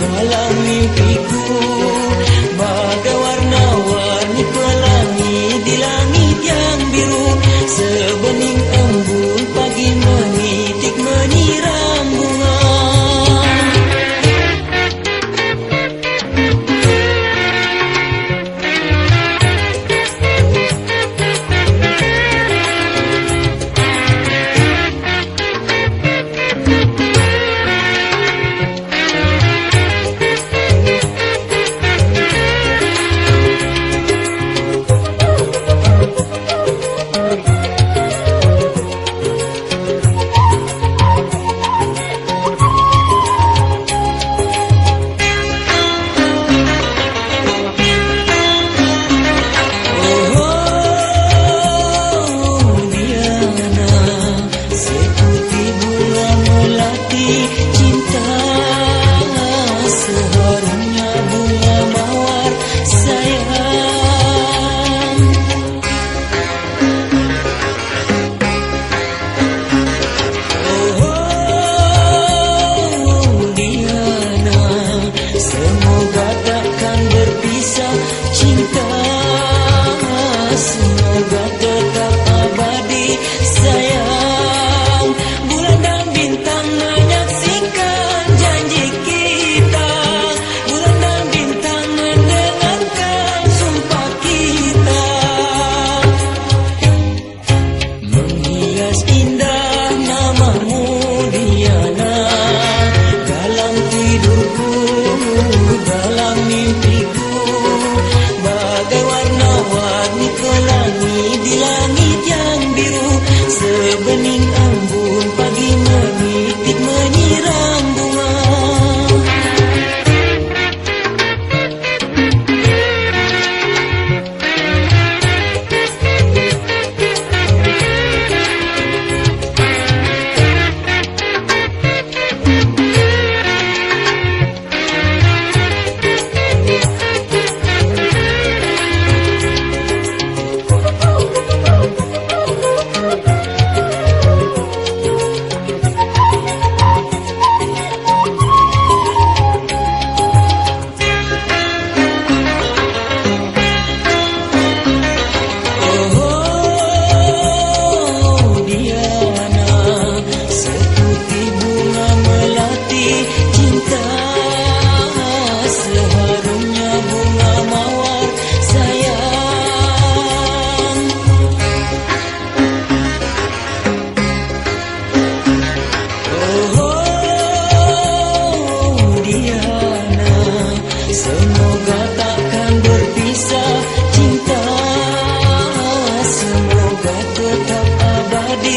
dalam mimpiku. Thank you.